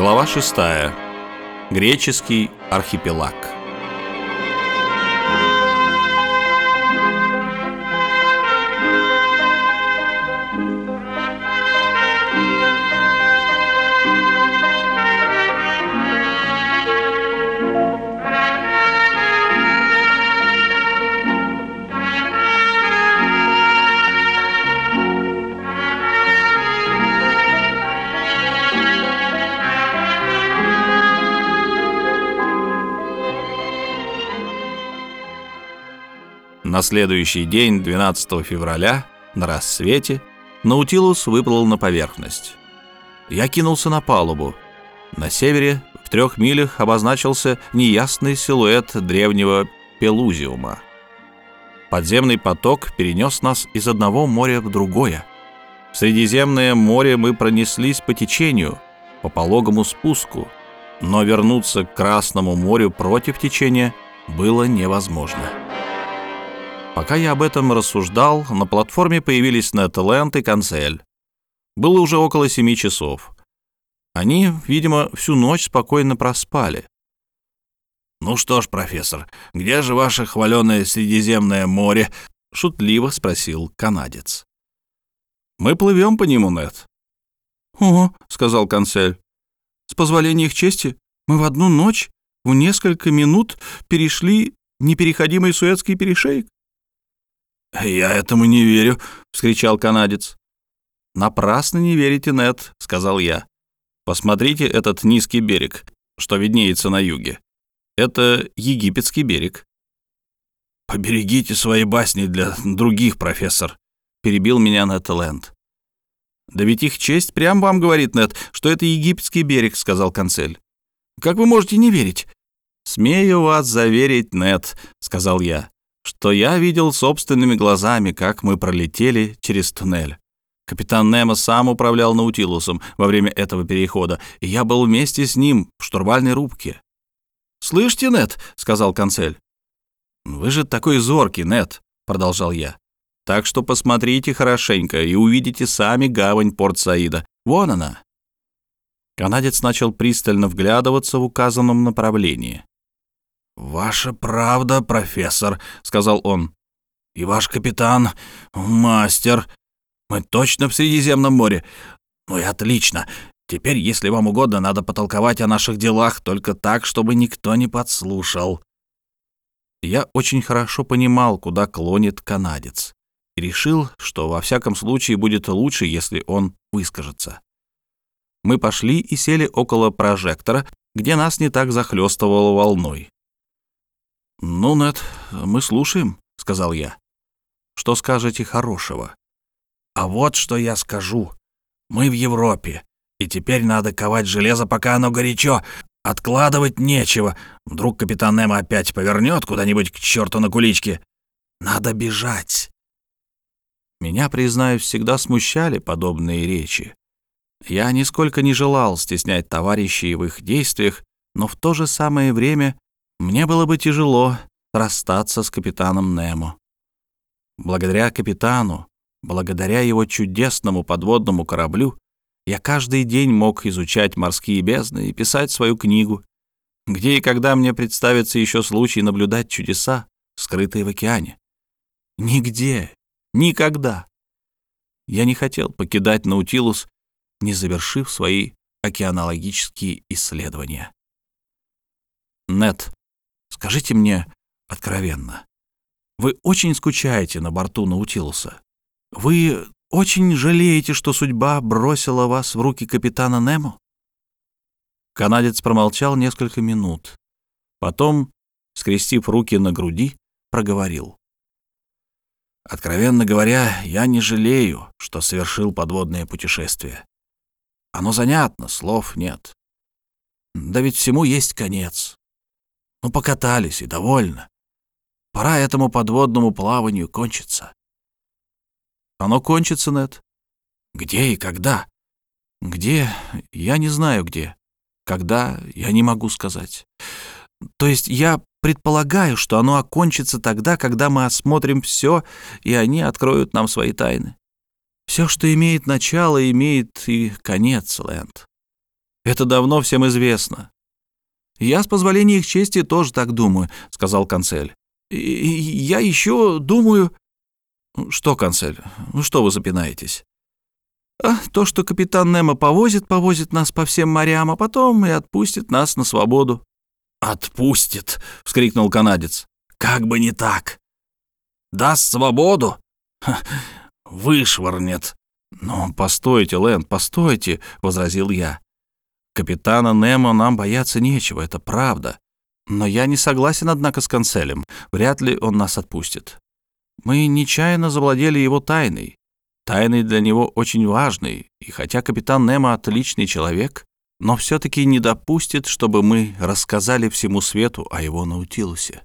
Глава 6. Греческий архипелаг. На следующий день, 12 февраля, на рассвете, Наутилус выплыл на поверхность. Я кинулся на палубу. На севере, в трех милях, обозначился неясный силуэт древнего Пелузиума. Подземный поток перенес нас из одного моря в другое. В Средиземное море мы пронеслись по течению, по пологому спуску, но вернуться к Красному морю против течения было невозможно. Пока я об этом рассуждал, на платформе появились Нетленд и Канцель. Было уже около семи часов. Они, видимо, всю ночь спокойно проспали. «Ну что ж, профессор, где же ваше хваленое Средиземное море?» — шутливо спросил канадец. «Мы плывем по нему, Нет». «О», — сказал Канцель, — «с позволения их чести, мы в одну ночь в несколько минут перешли непереходимый Суэцкий перешейк». «Я этому не верю», — вскричал канадец. «Напрасно не верите, Нет», — сказал я. «Посмотрите этот низкий берег, что виднеется на юге. Это египетский берег». «Поберегите свои басни для других, профессор», — перебил меня Нетленд. «Да ведь их честь прям вам говорит, Нет, что это египетский берег», — сказал канцель. «Как вы можете не верить?» «Смею вас заверить, Нет», — сказал я что я видел собственными глазами, как мы пролетели через туннель. Капитан Немо сам управлял Наутилусом во время этого перехода, и я был вместе с ним в штурвальной рубке. «Слышите, Нет?» — сказал канцель. «Вы же такой зоркий, Нет», — продолжал я. «Так что посмотрите хорошенько и увидите сами гавань Порт-Саида. Вон она». Канадец начал пристально вглядываться в указанном направлении. «Ваша правда, профессор», — сказал он. «И ваш капитан — мастер. Мы точно в Средиземном море. Ну и отлично. Теперь, если вам угодно, надо потолковать о наших делах, только так, чтобы никто не подслушал». Я очень хорошо понимал, куда клонит канадец, и решил, что во всяком случае будет лучше, если он выскажется. Мы пошли и сели около прожектора, где нас не так захлестывало волной. «Ну, Нед, мы слушаем», — сказал я. «Что скажете хорошего?» «А вот что я скажу. Мы в Европе, и теперь надо ковать железо, пока оно горячо. Откладывать нечего. Вдруг капитан Немо опять повернет куда-нибудь к черту на куличке. Надо бежать». Меня, признаюсь, всегда смущали подобные речи. Я нисколько не желал стеснять товарищей в их действиях, но в то же самое время мне было бы тяжело расстаться с капитаном Немо. Благодаря капитану, благодаря его чудесному подводному кораблю, я каждый день мог изучать морские бездны и писать свою книгу, где и когда мне представится еще случай наблюдать чудеса, скрытые в океане. Нигде, никогда. Я не хотел покидать Наутилус, не завершив свои океанологические исследования. Нет, Скажите мне откровенно, вы очень скучаете на борту Наутилуса? Вы очень жалеете, что судьба бросила вас в руки капитана Немо?» Канадец промолчал несколько минут. Потом, скрестив руки на груди, проговорил. «Откровенно говоря, я не жалею, что совершил подводное путешествие. Оно занятно, слов нет. Да ведь всему есть конец. Ну, покатались и довольно. Пора этому подводному плаванию кончиться. Оно кончится, Нет. Где и когда? Где? Я не знаю где. Когда? Я не могу сказать. То есть я предполагаю, что оно окончится тогда, когда мы осмотрим все, и они откроют нам свои тайны. Все, что имеет начало, имеет и конец, Лэнд. Это давно всем известно. «Я, с позволения их чести, тоже так думаю», — сказал канцель. «Я еще думаю...» «Что, канцель? Ну что вы запинаетесь?» а, «То, что капитан Немо повозит, повозит нас по всем морям, а потом и отпустит нас на свободу». «Отпустит!» — вскрикнул канадец. «Как бы не так! Даст свободу? Ха, вышвырнет!» «Но постойте, Лэнд, постойте!» — возразил я. Капитана Немо нам бояться нечего, это правда. Но я не согласен, однако, с канцелем. Вряд ли он нас отпустит. Мы нечаянно завладели его тайной. Тайной для него очень важной, и хотя капитан Немо отличный человек, но все-таки не допустит, чтобы мы рассказали всему свету о его Наутилусе.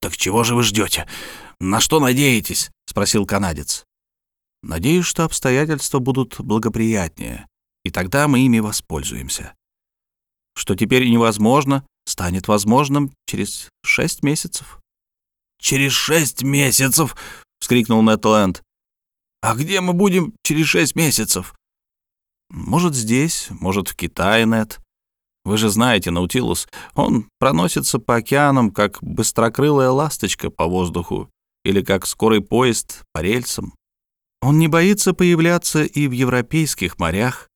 «Так чего же вы ждете? На что надеетесь?» — спросил канадец. «Надеюсь, что обстоятельства будут благоприятнее и тогда мы ими воспользуемся. Что теперь невозможно, станет возможным через шесть месяцев. «Через шесть месяцев!» — вскрикнул Нэтленд. «А где мы будем через шесть месяцев?» «Может, здесь, может, в Китае, Нет. Вы же знаете Наутилус. Он проносится по океанам, как быстрокрылая ласточка по воздуху или как скорый поезд по рельсам. Он не боится появляться и в европейских морях,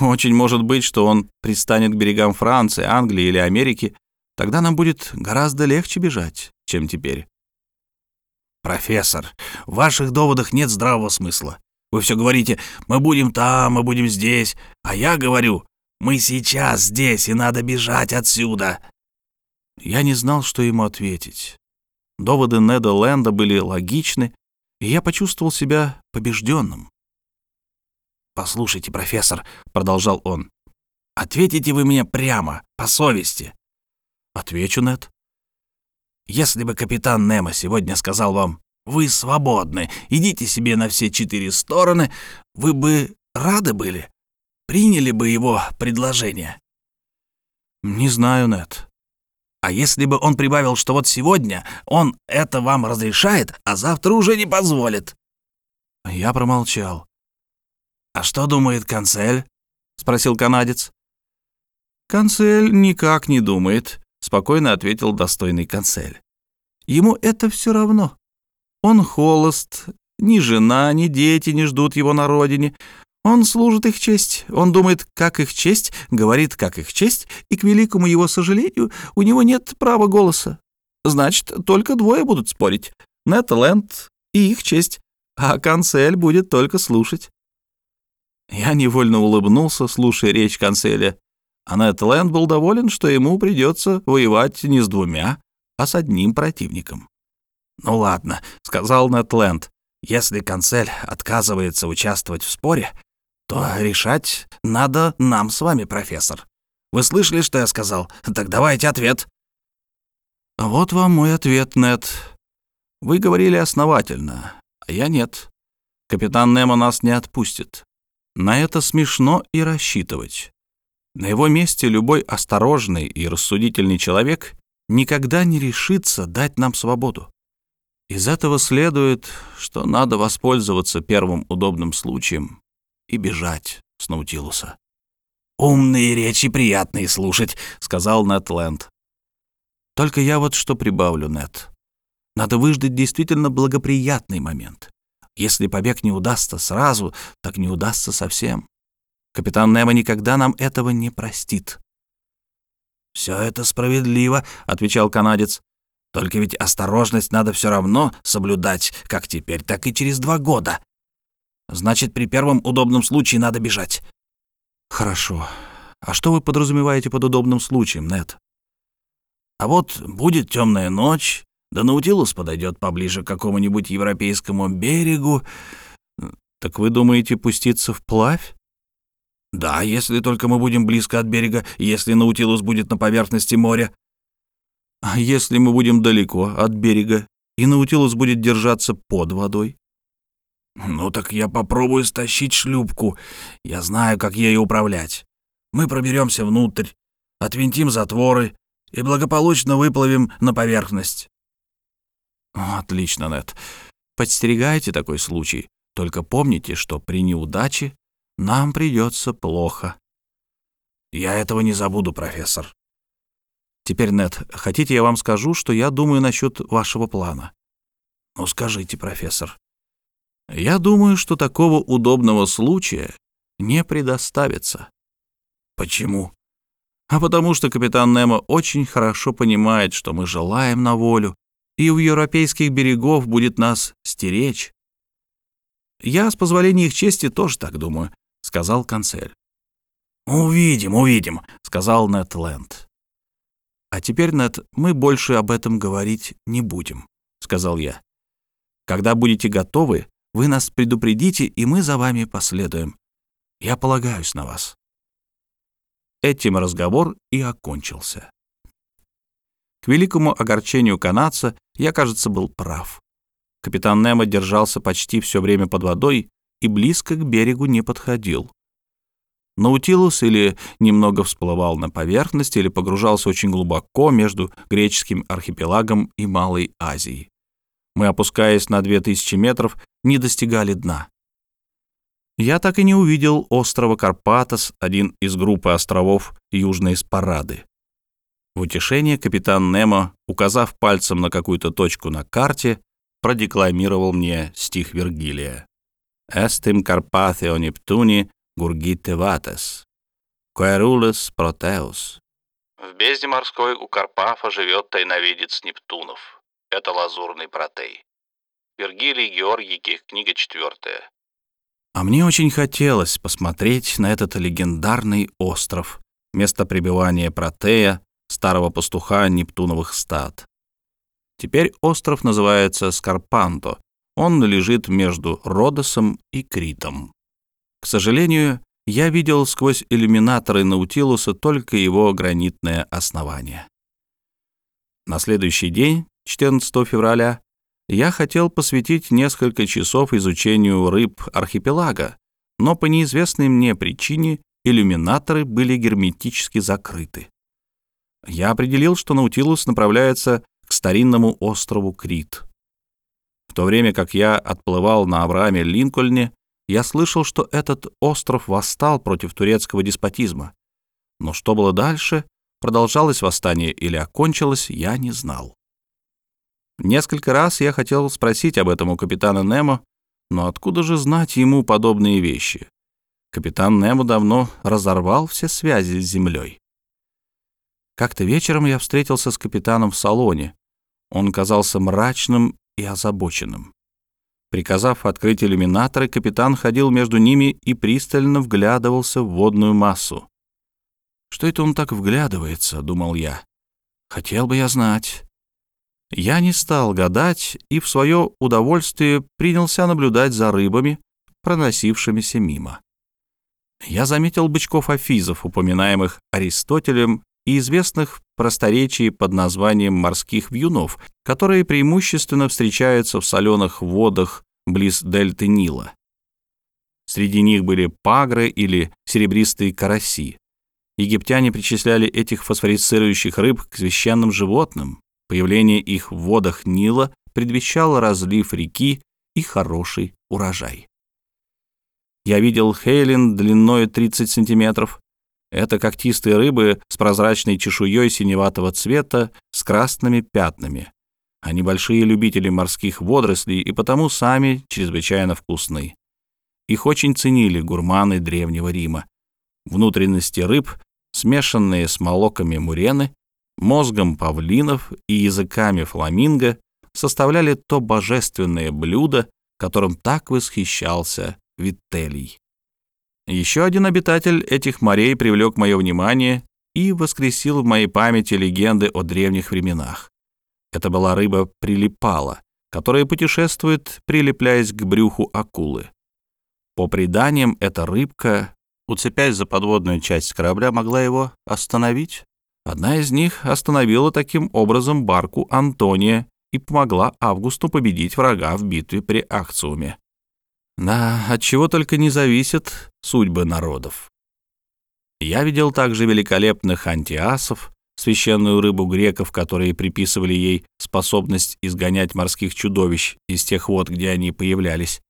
очень может быть, что он пристанет к берегам Франции, Англии или Америки. Тогда нам будет гораздо легче бежать, чем теперь. «Профессор, в ваших доводах нет здравого смысла. Вы все говорите, мы будем там, мы будем здесь, а я говорю, мы сейчас здесь, и надо бежать отсюда». Я не знал, что ему ответить. Доводы Неда Лэнда были логичны, и я почувствовал себя побежденным. «Послушайте, профессор», — продолжал он, — «ответите вы мне прямо, по совести». «Отвечу, Нет. «Если бы капитан Немо сегодня сказал вам, вы свободны, идите себе на все четыре стороны, вы бы рады были? Приняли бы его предложение?» «Не знаю, Нет. А если бы он прибавил, что вот сегодня он это вам разрешает, а завтра уже не позволит?» Я промолчал. «А что думает канцель?» — спросил канадец. «Канцель никак не думает», — спокойно ответил достойный канцель. «Ему это все равно. Он холост, ни жена, ни дети не ждут его на родине. Он служит их честь, он думает, как их честь, говорит, как их честь, и, к великому его сожалению, у него нет права голоса. Значит, только двое будут спорить — Нетленд и их честь, а канцель будет только слушать. Я невольно улыбнулся, слушая речь канцеля. А Нед Ленд был доволен, что ему придется воевать не с двумя, а с одним противником. «Ну ладно», — сказал Нед Ленд. «Если канцель отказывается участвовать в споре, то решать надо нам с вами, профессор. Вы слышали, что я сказал? Так давайте ответ». «Вот вам мой ответ, Нед. Вы говорили основательно, а я нет. Капитан Немо нас не отпустит. На это смешно и рассчитывать. На его месте любой осторожный и рассудительный человек никогда не решится дать нам свободу. Из этого следует, что надо воспользоваться первым удобным случаем и бежать с Наутилуса. «Умные речи приятные слушать», — сказал Нед Ленд. «Только я вот что прибавлю, Нед. Надо выждать действительно благоприятный момент. Если побег не удастся сразу, так не удастся совсем. Капитан Немо никогда нам этого не простит. «Все это справедливо», — отвечал канадец. «Только ведь осторожность надо все равно соблюдать, как теперь, так и через два года. Значит, при первом удобном случае надо бежать». «Хорошо. А что вы подразумеваете под удобным случаем, Нет? «А вот будет темная ночь, да Наутилус подойдет поближе к какому-нибудь европейскому берегу. Так вы думаете пуститься вплавь? Да, если только мы будем близко от берега, если Наутилус будет на поверхности моря. А если мы будем далеко от берега, и Наутилус будет держаться под водой? Ну так я попробую стащить шлюпку. Я знаю, как ею управлять. Мы проберемся внутрь, отвинтим затворы и благополучно выплывем на поверхность. Отлично, Нет. Подстерегайте такой случай. Только помните, что при неудаче нам придется плохо. Я этого не забуду, профессор. Теперь, Нет, хотите, я вам скажу, что я думаю насчет вашего плана? Ну, скажите, профессор. Я думаю, что такого удобного случая не предоставится. Почему? А потому что капитан Немо очень хорошо понимает, что мы желаем на волю, и у европейских берегов будет нас стеречь. Я, с позволения их чести, тоже так думаю, — сказал канцель. «Увидим, увидим», — сказал Нед Ленд. «А теперь, Нед, мы больше об этом говорить не будем», — сказал я. «Когда будете готовы, вы нас предупредите, и мы за вами последуем. Я полагаюсь на вас». Этим разговор и окончился. К великому огорчению канадца я, кажется, был прав. Капитан Немо держался почти все время под водой и близко к берегу не подходил. Наутилус или немного всплывал на поверхность, или погружался очень глубоко между греческим архипелагом и Малой Азией. Мы, опускаясь на 2000 метров, не достигали дна. Я так и не увидел острова Карпатос, один из группы островов Южной Спарады. В утешение капитан Немо, указав пальцем на какую-то точку на карте, продекламировал мне стих Вергилия. «Эстим Карпатео Нептуни Гургите Ватес, Коэрулес Протеус». В бездне морской у Карпафа живет тайновидец Нептунов. Это лазурный протей. Вергилий Георгий, книга четвертая. А мне очень хотелось посмотреть на этот легендарный остров, место пребывания Протея, старого пастуха Нептуновых стад. Теперь остров называется Скарпанто. Он лежит между Родосом и Критом. К сожалению, я видел сквозь иллюминаторы Наутилуса только его гранитное основание. На следующий день, 14 февраля, я хотел посвятить несколько часов изучению рыб архипелага, но по неизвестной мне причине иллюминаторы были герметически закрыты. Я определил, что Наутилус направляется к старинному острову Крит. В то время как я отплывал на Аврааме Линкольне, я слышал, что этот остров восстал против турецкого деспотизма. Но что было дальше, продолжалось восстание или окончилось, я не знал. Несколько раз я хотел спросить об этом у капитана Немо, но откуда же знать ему подобные вещи? Капитан Немо давно разорвал все связи с землей. Как-то вечером я встретился с капитаном в салоне. Он казался мрачным и озабоченным. Приказав открыть иллюминаторы, капитан ходил между ними и пристально вглядывался в водную массу. «Что это он так вглядывается?» — думал я. «Хотел бы я знать». Я не стал гадать и в свое удовольствие принялся наблюдать за рыбами, проносившимися мимо. Я заметил бычков-афизов, упоминаемых Аристотелем и известных в просторечии под названием морских вьюнов, которые преимущественно встречаются в соленых водах близ дельты Нила. Среди них были пагры или серебристые караси. Египтяне причисляли этих фосфорицирующих рыб к священным животным. Появление их в водах Нила предвещало разлив реки и хороший урожай. Я видел хейлин длиной 30 сантиметров, это когтистые рыбы с прозрачной чешуей синеватого цвета с красными пятнами. Они большие любители морских водорослей и потому сами чрезвычайно вкусны. Их очень ценили гурманы Древнего Рима. Внутренности рыб, смешанные с молоками мурены, мозгом павлинов и языками фламинго, составляли то божественное блюдо, которым так восхищался Вителий. Еще один обитатель этих морей привлек мое внимание и воскресил в моей памяти легенды о древних временах. Это была рыба прилипала, которая путешествует, прилепляясь к брюху акулы. По преданиям, эта рыбка, уцепясь за подводную часть корабля, могла его остановить. Одна из них остановила таким образом барку Антония и помогла Августу победить врага в битве при Акциуме. Да, от чего только не зависят судьбы народов. Я видел также великолепных антиасов, священную рыбу греков, которые приписывали ей способность изгонять морских чудовищ из тех вод, где они появлялись.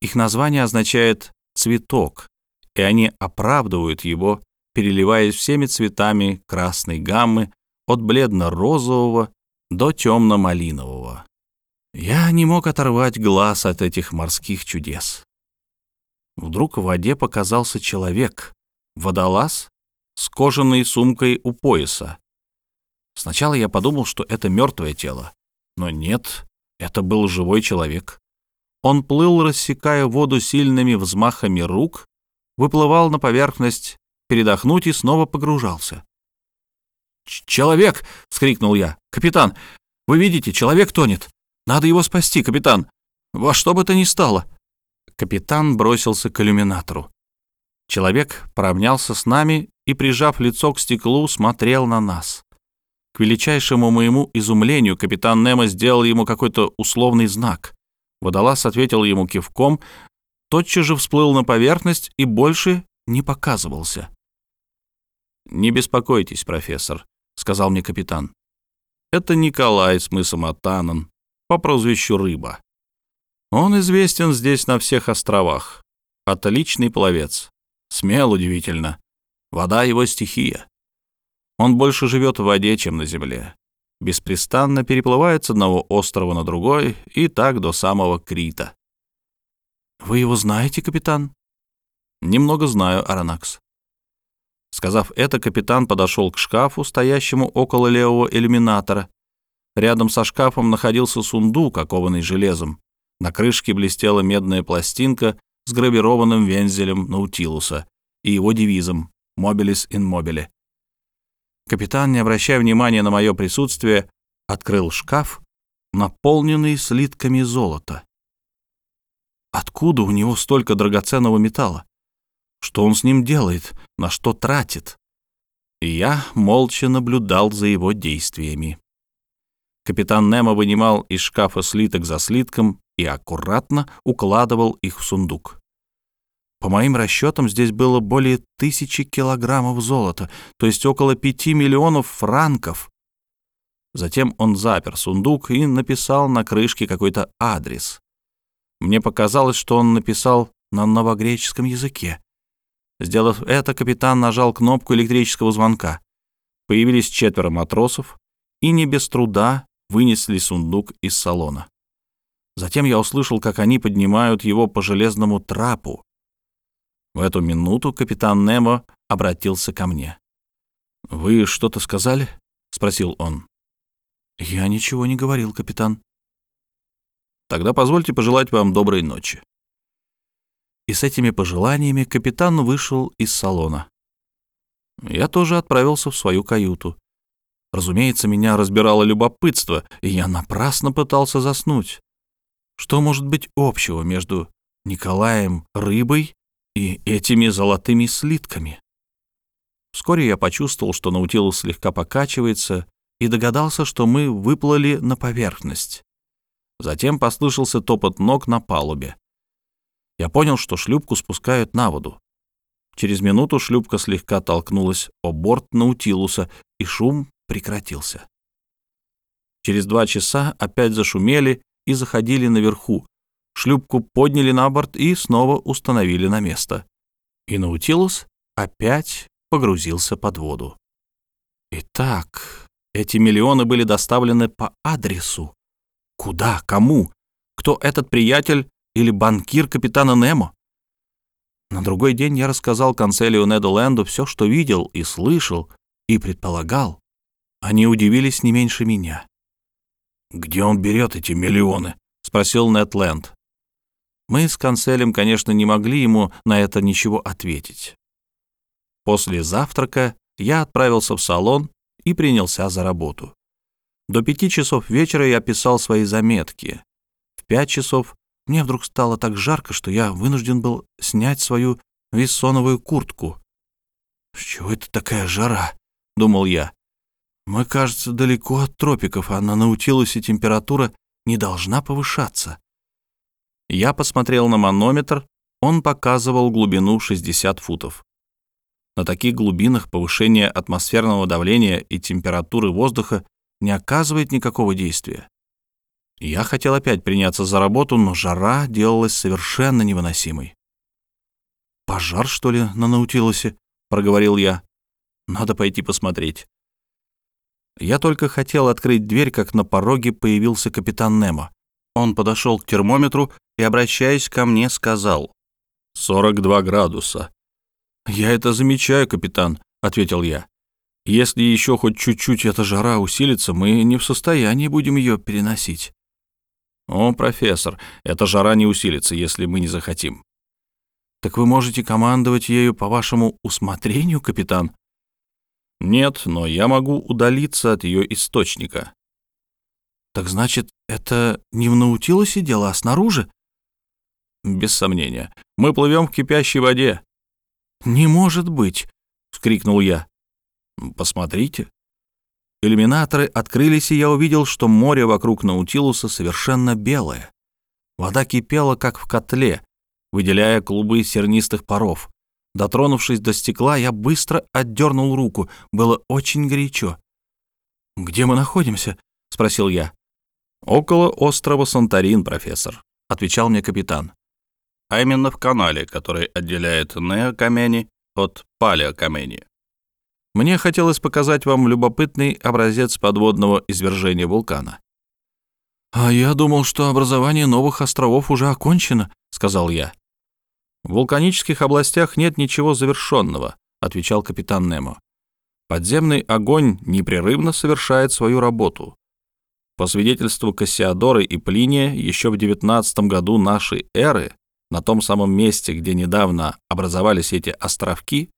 Их название означает «цветок», и они оправдывают его переливаясь всеми цветами красной гаммы от бледно-розового до темно-малинового. Я не мог оторвать глаз от этих морских чудес. Вдруг в воде показался человек, водолаз с кожаной сумкой у пояса. Сначала я подумал, что это мертвое тело, но нет, это был живой человек. Он плыл, рассекая воду сильными взмахами рук, выплывал на поверхность, передохнуть и снова погружался. «Человек!» — вскрикнул я. «Капитан, вы видите, человек тонет. Надо его спасти, капитан. Во что бы то ни стало». Капитан бросился к иллюминатору. Человек поравнялся с нами и, прижав лицо к стеклу, смотрел на нас. К величайшему моему изумлению капитан Немо сделал ему какой-то условный знак. Водолаз ответил ему кивком, тотчас же всплыл на поверхность и больше не показывался. «Не беспокойтесь, профессор», — сказал мне капитан. «Это Николай с мысом Атанан, по прозвищу Рыба. Он известен здесь на всех островах. Отличный пловец. Смел удивительно. Вода — его стихия. Он больше живет в воде, чем на земле. Беспрестанно переплывает с одного острова на другой и так до самого Крита. «Вы его знаете, капитан?» «Немного знаю, Аронакс». Сказав это, капитан подошел к шкафу, стоящему около левого иллюминатора. Рядом со шкафом находился сундук, окованный железом. На крышке блестела медная пластинка с гравированным вензелем Наутилуса и его девизом «Mobilis in mobile». Капитан, не обращая внимания на мое присутствие, открыл шкаф, наполненный слитками золота. Откуда у него столько драгоценного металла? Что он с ним делает? На что тратит? И я молча наблюдал за его действиями. Капитан Немо вынимал из шкафа слиток за слитком и аккуратно укладывал их в сундук. По моим расчетам, здесь было более тысячи килограммов золота, то есть около пяти миллионов франков. Затем он запер сундук и написал на крышке какой-то адрес. Мне показалось, что он написал на новогреческом языке. Сделав это, капитан нажал кнопку электрического звонка. Появились четверо матросов и не без труда вынесли сундук из салона. Затем я услышал, как они поднимают его по железному трапу. В эту минуту капитан Немо обратился ко мне. «Вы что-то сказали?» — спросил он. «Я ничего не говорил, капитан». «Тогда позвольте пожелать вам доброй ночи» и с этими пожеланиями капитан вышел из салона. Я тоже отправился в свою каюту. Разумеется, меня разбирало любопытство, и я напрасно пытался заснуть. Что может быть общего между Николаем Рыбой и этими золотыми слитками? Вскоре я почувствовал, что Наутилус слегка покачивается, и догадался, что мы выплыли на поверхность. Затем послышался топот ног на палубе. Я понял, что шлюпку спускают на воду. Через минуту шлюпка слегка толкнулась о борт Наутилуса, и шум прекратился. Через два часа опять зашумели и заходили наверху. Шлюпку подняли на борт и снова установили на место. И Наутилус опять погрузился под воду. Итак, эти миллионы были доставлены по адресу. Куда? Кому? Кто этот приятель или банкир капитана Немо. На другой день я рассказал канцелию Недоленду все, что видел и слышал, и предполагал. Они удивились не меньше меня. «Где он берет эти миллионы?» — спросил Нетленд. Мы с канцелем, конечно, не могли ему на это ничего ответить. После завтрака я отправился в салон и принялся за работу. До пяти часов вечера я писал свои заметки. В пять часов мне вдруг стало так жарко, что я вынужден был снять свою виссоновую куртку. «С чего это такая жара?» — думал я. «Мы, кажется, далеко от тропиков, а на Наутилусе температура не должна повышаться». Я посмотрел на манометр, он показывал глубину 60 футов. На таких глубинах повышение атмосферного давления и температуры воздуха не оказывает никакого действия. Я хотел опять приняться за работу, но жара делалась совершенно невыносимой. «Пожар, что ли, на Наутилусе?» — проговорил я. Надо пойти посмотреть. Я только хотел открыть дверь, как на пороге появился капитан Немо. Он подошел к термометру и, обращаясь ко мне, сказал «42 градуса». «Я это замечаю, капитан», — ответил я. «Если еще хоть чуть-чуть эта жара усилится, мы не в состоянии будем ее переносить». «О, профессор, эта жара не усилится, если мы не захотим». «Так вы можете командовать ею по вашему усмотрению, капитан?» «Нет, но я могу удалиться от ее источника». «Так значит, это не в Наутилусе дело, а снаружи?» «Без сомнения. Мы плывем в кипящей воде». «Не может быть!» — вскрикнул я. «Посмотрите». Иллюминаторы открылись, и я увидел, что море вокруг Наутилуса совершенно белое. Вода кипела, как в котле, выделяя клубы сернистых паров. Дотронувшись до стекла, я быстро отдернул руку. Было очень горячо. «Где мы находимся?» — спросил я. «Около острова Санторин, профессор», — отвечал мне капитан. «А именно в канале, который отделяет Неокамени от Палеокамени. Мне хотелось показать вам любопытный образец подводного извержения вулкана». «А я думал, что образование новых островов уже окончено», — сказал я. «В вулканических областях нет ничего завершенного», — отвечал капитан Немо. «Подземный огонь непрерывно совершает свою работу. По свидетельству Кассиодоры и Плиния, еще в XIX году нашей эры, на том самом месте, где недавно образовались эти островки,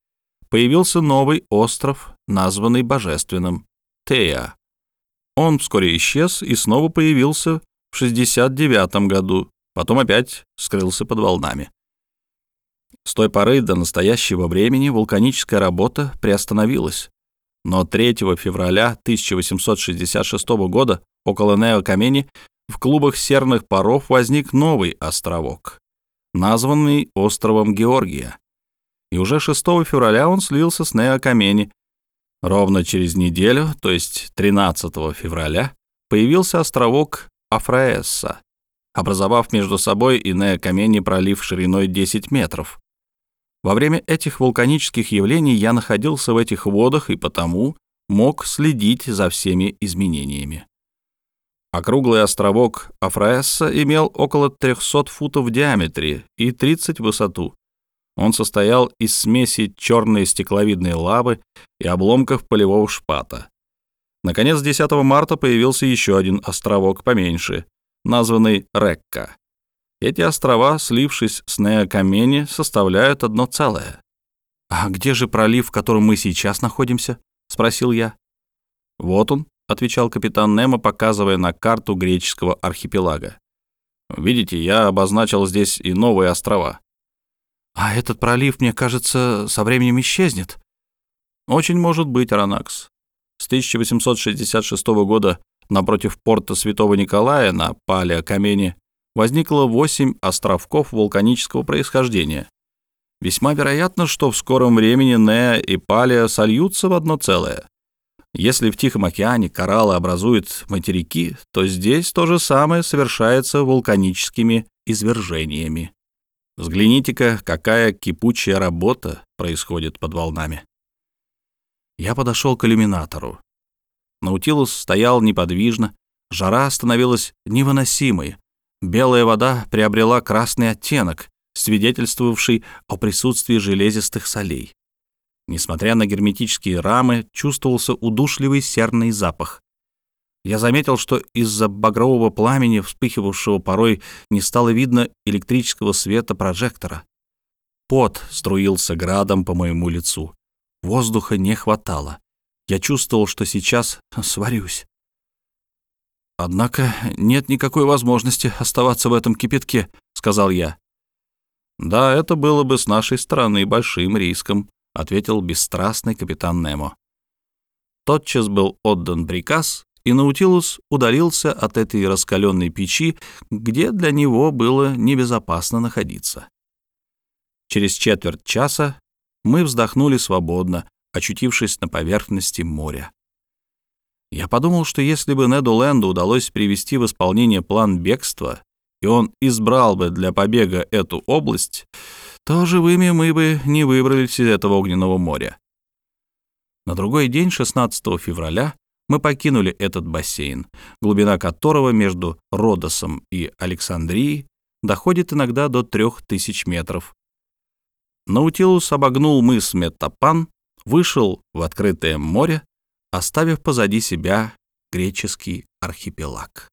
появился новый остров, названный божественным — Тея. Он вскоре исчез и снова появился в 69 году, потом опять скрылся под волнами. С той поры до настоящего времени вулканическая работа приостановилась, но 3 февраля 1866 года около Нео-Камени в клубах серных паров возник новый островок, названный островом Георгия. И уже 6 февраля он слился с Нео-Камени. Ровно через неделю, то есть 13 февраля, появился островок Афраесса, образовав между собой и Нео-Камени пролив шириной 10 метров. Во время этих вулканических явлений я находился в этих водах и потому мог следить за всеми изменениями. Округлый островок Афраесса имел около 300 футов в диаметре и 30 в высоту. Он состоял из смеси черной стекловидной лавы и обломков полевого шпата. Наконец, 10 марта появился еще один островок поменьше, названный Рекка. Эти острова, слившись с Неокамени, составляют одно целое. «А где же пролив, в котором мы сейчас находимся?» — спросил я. «Вот он», — отвечал капитан Немо, показывая на карту греческого архипелага. «Видите, я обозначил здесь и новые острова». «А этот пролив, мне кажется, со временем исчезнет». «Очень может быть, Аронакс. С 1866 года напротив порта Святого Николая на Палеокамене возникло восемь островков вулканического происхождения. Весьма вероятно, что в скором времени Неа и Палия сольются в одно целое. Если в Тихом океане кораллы образуют материки, то здесь то же самое совершается вулканическими извержениями. Взгляните-ка, какая кипучая работа происходит под волнами. Я подошел к иллюминатору. Наутилус стоял неподвижно, жара становилась невыносимой, Белая вода приобрела красный оттенок, свидетельствовавший о присутствии железистых солей. Несмотря на герметические рамы, чувствовался удушливый серный запах. Я заметил, что из-за багрового пламени, вспыхивавшего порой, не стало видно электрического света прожектора. Пот струился градом по моему лицу. Воздуха не хватало. Я чувствовал, что сейчас сварюсь. «Однако нет никакой возможности оставаться в этом кипятке», — сказал я. «Да, это было бы с нашей стороны большим риском», — ответил бесстрастный капитан Немо. Тотчас был отдан приказ, и Наутилус удалился от этой раскаленной печи, где для него было небезопасно находиться. Через четверть часа мы вздохнули свободно, очутившись на поверхности моря. Я подумал, что если бы Неду Лэнду удалось привести в исполнение план бегства, и он избрал бы для побега эту область, то живыми мы бы не выбрались из этого огненного моря. На другой день, 16 февраля, мы покинули этот бассейн, глубина которого между Родосом и Александрией доходит иногда до 3000 метров. Наутилус обогнул мыс Метапан, вышел в открытое море, оставив позади себя греческий архипелаг.